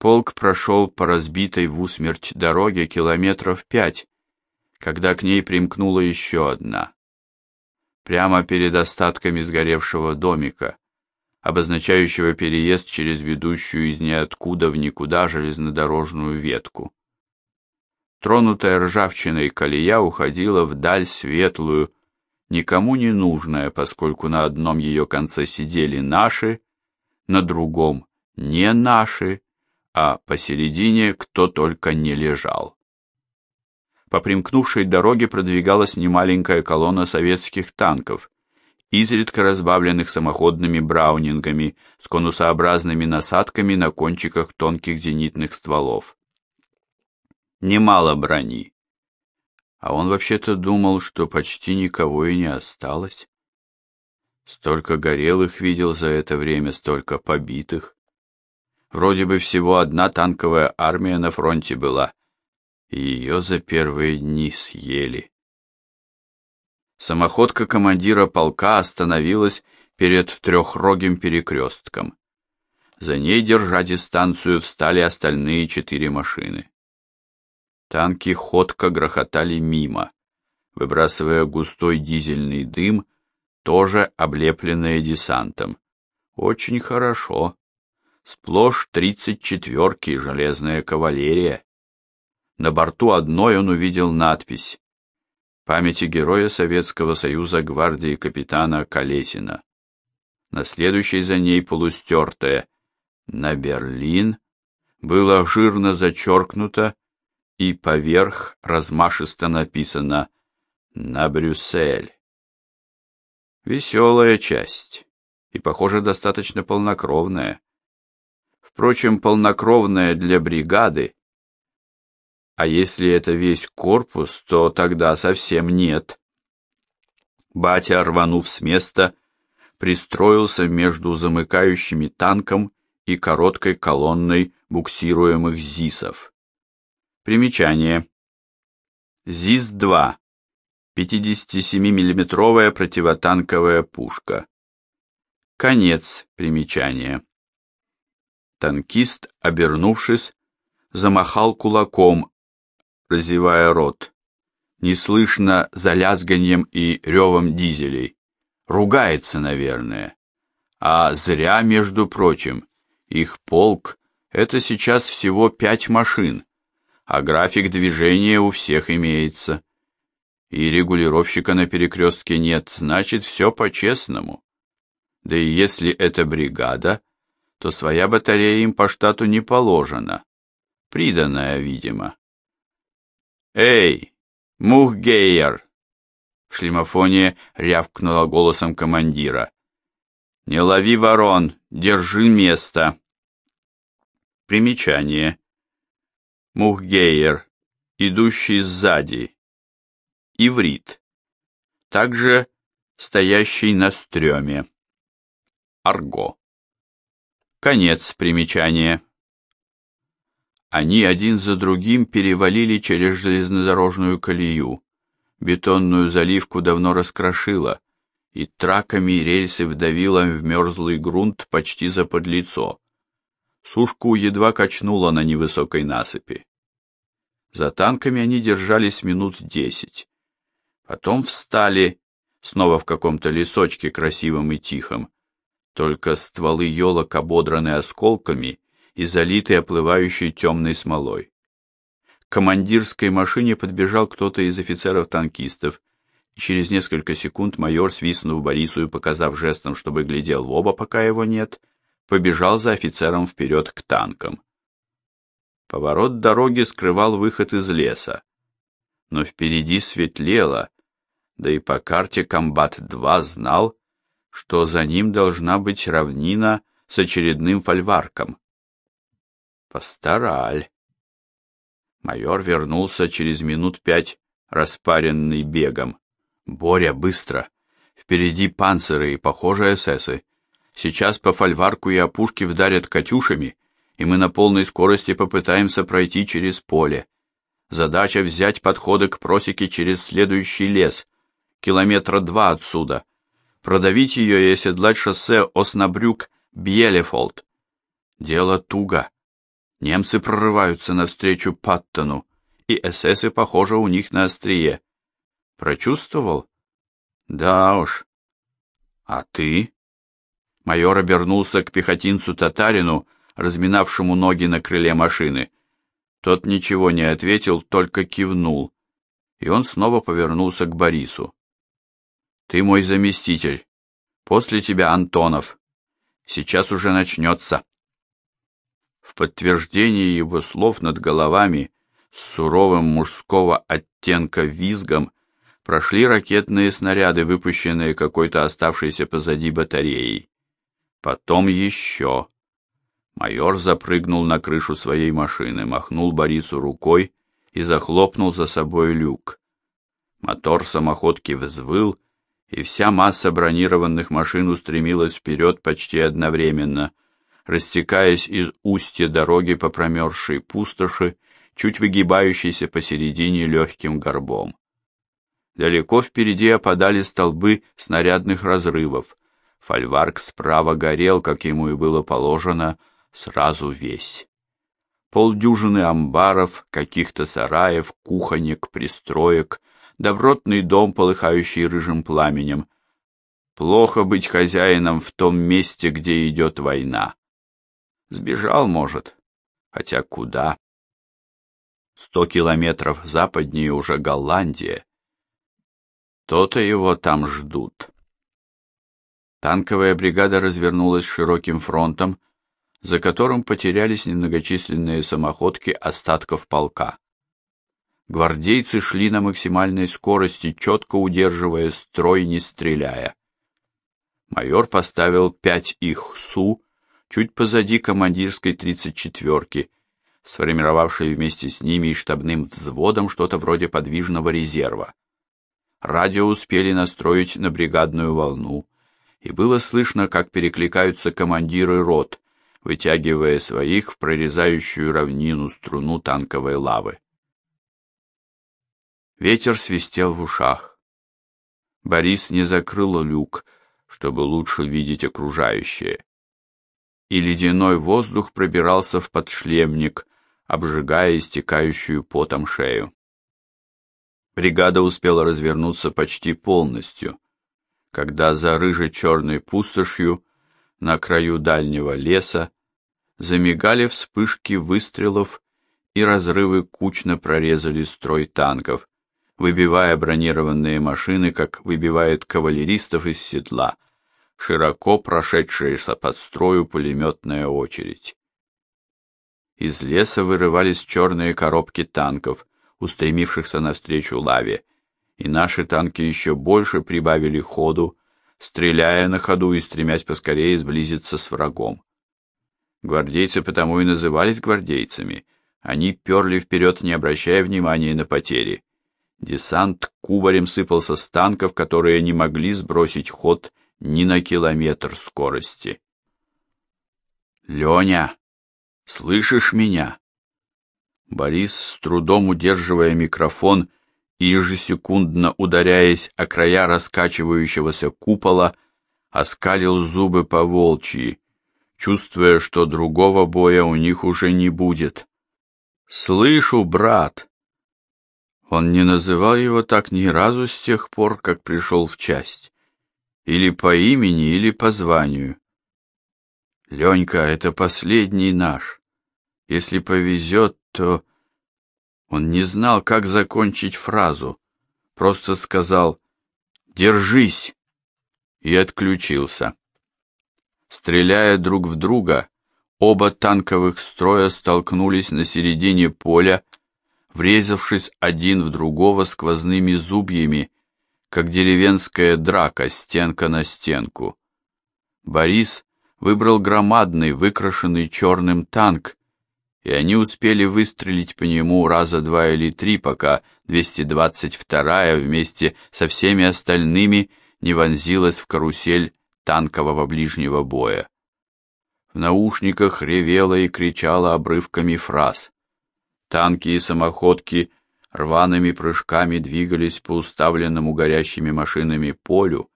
Полк прошел по разбитой в усмерть дороге километров пять, когда к ней примкнула еще одна. Прямо перед остатками сгоревшего домика, обозначающего переезд через ведущую из ниоткуда в никуда железнодорожную ветку. Тронутая ржавчиной колея уходила вдаль светлую, никому не нужная, поскольку на одном ее конце сидели наши, на другом не наши, а посередине кто только не лежал. По примкнувшей дороге продвигалась немаленькая колонна советских танков, изредка разбавленных самоходными браунингами с конусообразными насадками на кончиках тонких зенитных стволов. Немало брони. А он вообще-то думал, что почти никого и не осталось. Столько горелых видел за это время, столько побитых. Вроде бы всего одна танковая армия на фронте была, и ее за первые дни съели. Самоходка командира полка остановилась перед трехрогим перекрестком. За ней, держа дистанцию, встали остальные четыре машины. Танки ходко грохотали мимо, выбрасывая густой дизельный дым, тоже облепленные десантом. Очень хорошо. Сплошь тридцать четверки, железная кавалерия. На борту одной он увидел надпись «Памяти героя Советского Союза гвардии капитана Колесина». На следующей за ней полустертая «На Берлин» было жирно зачеркнуто и поверх размашисто написано «На Брюссель». Веселая часть и, похоже, достаточно полнокровная. Впрочем, полнокровная для бригады. А если это весь корпус, то тогда совсем нет. Батя, рванув с места, пристроился между замыкающими танком и короткой колонной буксируемых ЗИСов. Примечание. ЗИС-2. 57-миллиметровая противотанковая пушка. Конец примечания. Танкист, обернувшись, замахал кулаком, разевая рот. Неслышно за лязганьем и ревом дизелей. Ругается, наверное. А зря, между прочим. Их полк — это сейчас всего пять машин, а график движения у всех имеется. И регулировщика на перекрестке нет, значит, все по-честному. Да и если это бригада, то своя батарея им по штату не положена. Приданная, видимо. «Эй, Мухгейер!» В шлемофоне рявкнула голосом командира. «Не лови ворон, держи место!» Примечание. Мухгейер, идущий сзади. Иврит. Также стоящий на стреме. Арго. Конец примечания. Они один за другим перевалили через железнодорожную колею. Бетонную заливку давно раскрошило, и траками рельсы вдавило в мерзлый грунт почти за подлицо. Сушку едва качнуло на невысокой насыпи. За танками они держались минут десять. Потом встали, снова в каком-то лесочке красивом и тихом, только стволы елок ободраны осколками и залиты оплывающей темной смолой. К командирской машине подбежал кто-то из офицеров-танкистов, и через несколько секунд майор, свистнув Борису и показав жестом, чтобы глядел в оба, пока его нет, побежал за офицером вперед к танкам. Поворот дороги скрывал выход из леса, но впереди светлело, да и по карте Комбат-2 знал, что за ним должна быть равнина с очередным фольварком. Постараль. Майор вернулся через минут пять, распаренный бегом. Боря, быстро! Впереди панциры и, похоже, эсэсы. Сейчас по фольварку и опушке вдарят катюшами, и мы на полной скорости попытаемся пройти через поле. Задача взять подходы к просеке через следующий лес, километра два отсюда, продавить ее и оседлать шоссе Оснабрюк-Бьелефолд. Дело туго. Немцы прорываются навстречу Паттону, и эсэсы, похоже, у них на острие. Прочувствовал? Да уж. А ты? Майор обернулся к пехотинцу-татарину, разминавшему ноги на крыле машины. Тот ничего не ответил, только кивнул. И он снова повернулся к Борису. Ты мой заместитель. После тебя Антонов. Сейчас уже начнется. В подтверждение его слов над головами с суровым мужского оттенка визгом прошли ракетные снаряды, выпущенные какой-то оставшейся позади батареей. Потом еще. Майор запрыгнул на крышу своей машины, махнул Борису рукой и захлопнул за собой люк. Мотор самоходки взвыл, и вся масса бронированных машин устремилась вперед почти одновременно, растекаясь из устья дороги по промерзшей пустоши, чуть выгибающейся посередине легким горбом. Далеко впереди опадали столбы снарядных разрывов. Фольварк справа горел, как ему и было положено, сразу весь. Полдюжины амбаров, каких-то сараев, кухонек, пристроек, добротный дом, полыхающий рыжим пламенем. Плохо быть хозяином в том месте, где идет война. Сбежал, может, хотя куда? Сто километров западнее уже Голландия. То-то его там ждут. Танковая бригада развернулась широким фронтом, за которым потерялись немногочисленные самоходки остатков полка. Гвардейцы шли на максимальной скорости, четко удерживая строй, не стреляя. Майор поставил пять их СУ чуть позади командирской тридцать четверки, сформировавшей вместе с ними и штабным взводом что-то вроде подвижного резерва. Радио успели настроить на бригадную волну, и было слышно, как перекликаются командиры рот, вытягивая своих в прорезающую равнину струну танковой лавы. Ветер свистел в ушах. Борис не закрыл люк, чтобы лучше видеть окружающее и ледяной воздух пробирался в подшлемник, обжигая истекающую потом шею. Бригада успела развернуться почти полностью, когда за рыже-черной пустошью на краю дальнего леса замигали вспышки выстрелов и разрывы кучно прорезали строй танков, выбивая бронированные машины, как выбивают кавалеристов из седла — широко прошедшаяся под строю пулеметная очередь. Из леса вырывались черные коробки танков, устремившихся навстречу лаве, и наши танки еще больше прибавили ходу, стреляя на ходу и стремясь поскорее сблизиться с врагом. Гвардейцы потому и назывались гвардейцами. Они перли вперед, не обращая внимания на потери. Десант кубарем сыпался с танков, которые не могли сбросить ход ни на километр скорости. Леня, слышишь меня? Борис, с трудом удерживая микрофон и ежесекундно ударяясь о края раскачивающегося купола, оскалил зубы по волчьи, чувствуя, что другого боя у них уже не будет. «Слышу, брат!» Он не называл его так ни разу с тех пор, как пришел в часть или по имени, или по званию. Ленька, это последний наш. Если повезет, то... Он не знал, как закончить фразу, просто сказал «Держись!» и отключился. Стреляя друг в друга, оба танковых строя столкнулись на середине поля, врезавшись один в другого сквозными зубьями как деревенская драка стенка на стенку. Борис выбрал громадный, выкрашенный черным танк, и они успели выстрелить по нему раза два или три, пока 222-я вместе со всеми остальными не вонзилась в карусель танкового ближнего боя. В наушниках ревела и кричала обрывками фраз. Танки и самоходки рваными прыжками двигались по уставленному горящими машинами полю,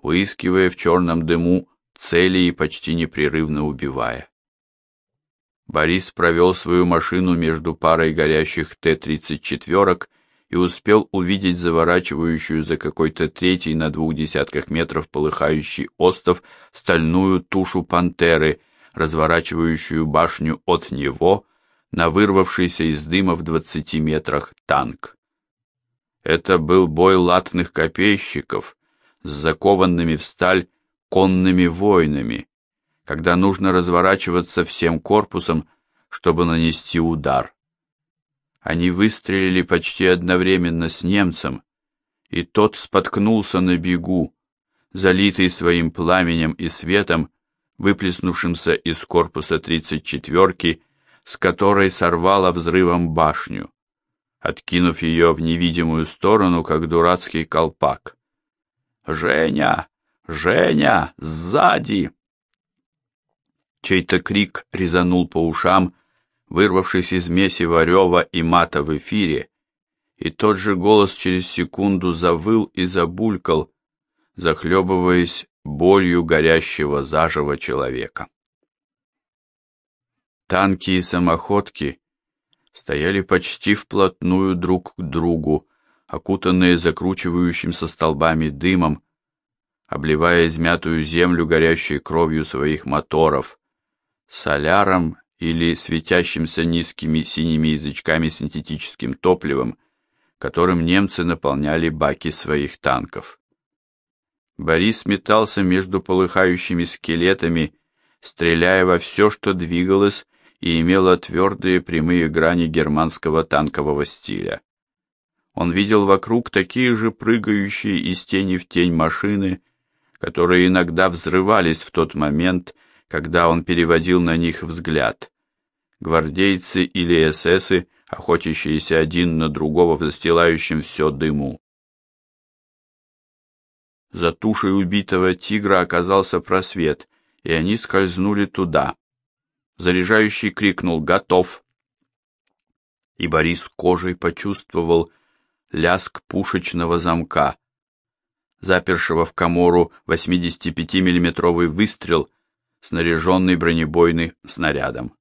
выискивая в черном дыму цели и почти непрерывно убивая. Борис провел свою машину между парой горящих Т-34 и успел увидеть заворачивающую за какой-то третий на двух десятках метров полыхающий остов стальную тушу пантеры, разворачивающую башню от него на вырвавшийся из дыма в двадцати метрах танк. Это был бой латных копейщиков с закованными в сталь конными воинами, когда нужно разворачиваться всем корпусом, чтобы нанести удар. Они выстрелили почти одновременно с немцем, и тот споткнулся на бегу, залитый своим пламенем и светом, выплеснувшимся из корпуса 34-ки, с которой сорвало взрывом башню, откинув ее в невидимую сторону, как дурацкий колпак. «Женя! Женя! Сзади!» Чей-то крик резанул по ушам, вырвавшись из месива рева и мата в эфире, и тот же голос через секунду завыл и забулькал, захлебываясь болью горящего заживо человека. Танки и самоходки стояли почти вплотную друг к другу, окутанные закручивающимся столбами дымом, обливая измятую землю горящей кровью своих моторов, соляром или светящимся низкими синими язычками синтетическим топливом, которым немцы наполняли баки своих танков. Борис метался между полыхающими скелетами, стреляя во все, что двигалось и имело твердые прямые грани германского танкового стиля. Он видел вокруг такие же прыгающие из тени в тень машины, которые иногда взрывались в тот момент, когда он переводил на них взгляд. Гвардейцы или эсэсы, охотящиеся один на другого в застилающем все дыму. За тушей убитого тигра оказался просвет, и они скользнули туда. Заряжающий крикнул «Готов!» И Борис кожей почувствовал лязг пушечного замка, запершего в комору 85-миллиметровый выстрел, снаряженный бронебойным снарядом.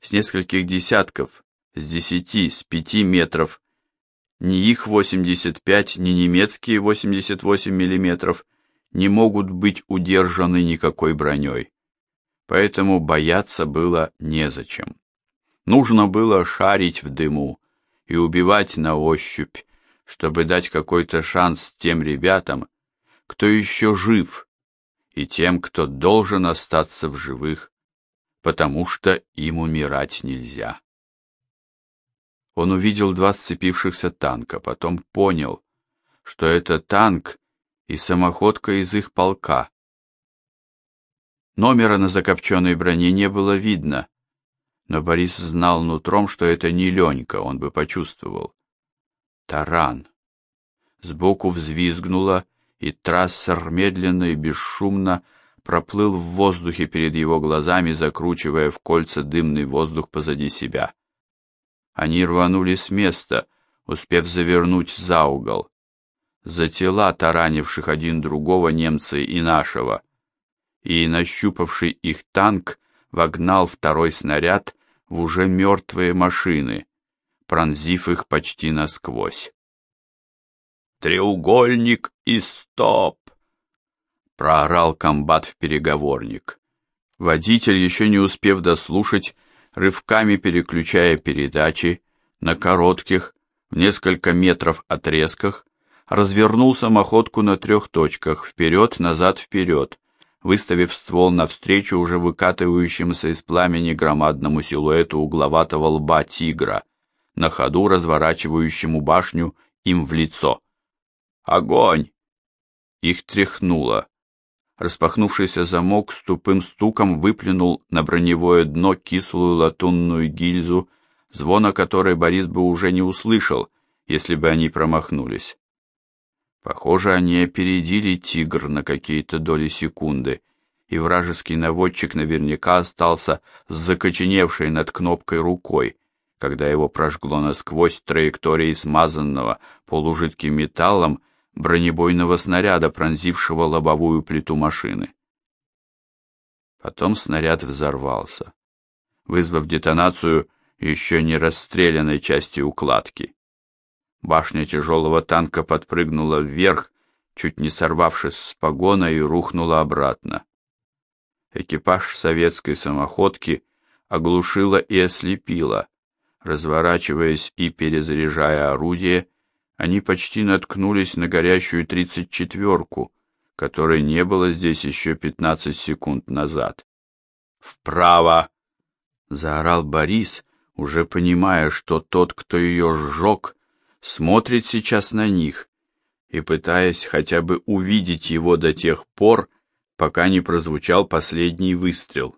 С нескольких десятков, с десяти, с пяти метров, ни их 85, ни немецкие 88 миллиметров не могут быть удержаны никакой броней. Поэтому бояться было незачем. Нужно было шарить в дыму и убивать на ощупь, чтобы дать какой-то шанс тем ребятам, кто еще жив и тем, кто должен остаться в живых, потому что им умирать нельзя. Он увидел два сцепившихся танка, потом понял, что это танк и самоходка из их полка. Номера на закопченной броне не было видно, но Борис знал нутром, что это не Ленька, он бы почувствовал. Таран. Сбоку взвизгнуло, и трассер медленно и бесшумно проплыл в воздухе перед его глазами, закручивая в кольца дымный воздух позади себя. Они рванули с места, успев завернуть за угол. За тела таранивших один другого немца и нашего. И нащупавший их танк вогнал второй снаряд в уже мертвые машины, пронзив их почти насквозь треугольник и стоп!» Проорал комбат в переговорник. Водитель, еще не успев дослушать, рывками переключая передачи на коротких, в несколько метров отрезках, развернул самоходку на трех точках, вперед, назад, вперед, выставив ствол навстречу уже выкатывающемуся из пламени громадному силуэту угловатого лба тигра, на ходу разворачивающему башню им в лицо. Огонь!» Их тряхнуло. Распахнувшийся замок с тупым стуком выплюнул на броневое дно кислую латунную гильзу, звона которой Борис бы уже не услышал, если бы они промахнулись. Похоже, они опередили «Тигр» на какие-то доли секунды, и вражеский наводчик наверняка остался с закоченевшей над кнопкой рукой, когда его прожгло насквозь траекторией смазанного полужидким металлом бронебойного снаряда, пронзившего лобовую плиту машины. Потом снаряд взорвался. вызвав детонацию еще не расстрелянной части укладки. Башня тяжелого танка подпрыгнула вверх, чуть не сорвавшись с погона и рухнула обратно. Экипаж советской самоходки оглушила и ослепила. Разворачиваясь и перезаряжая орудие, они почти наткнулись на горящую тридцать четверку, которой не было здесь еще пятнадцать секунд назад. «Вправо!» — заорал Борис, уже понимая, что тот, кто ее сжег, смотрит сейчас на них и пытаясь хотя бы увидеть его до тех пор, пока не прозвучал последний выстрел.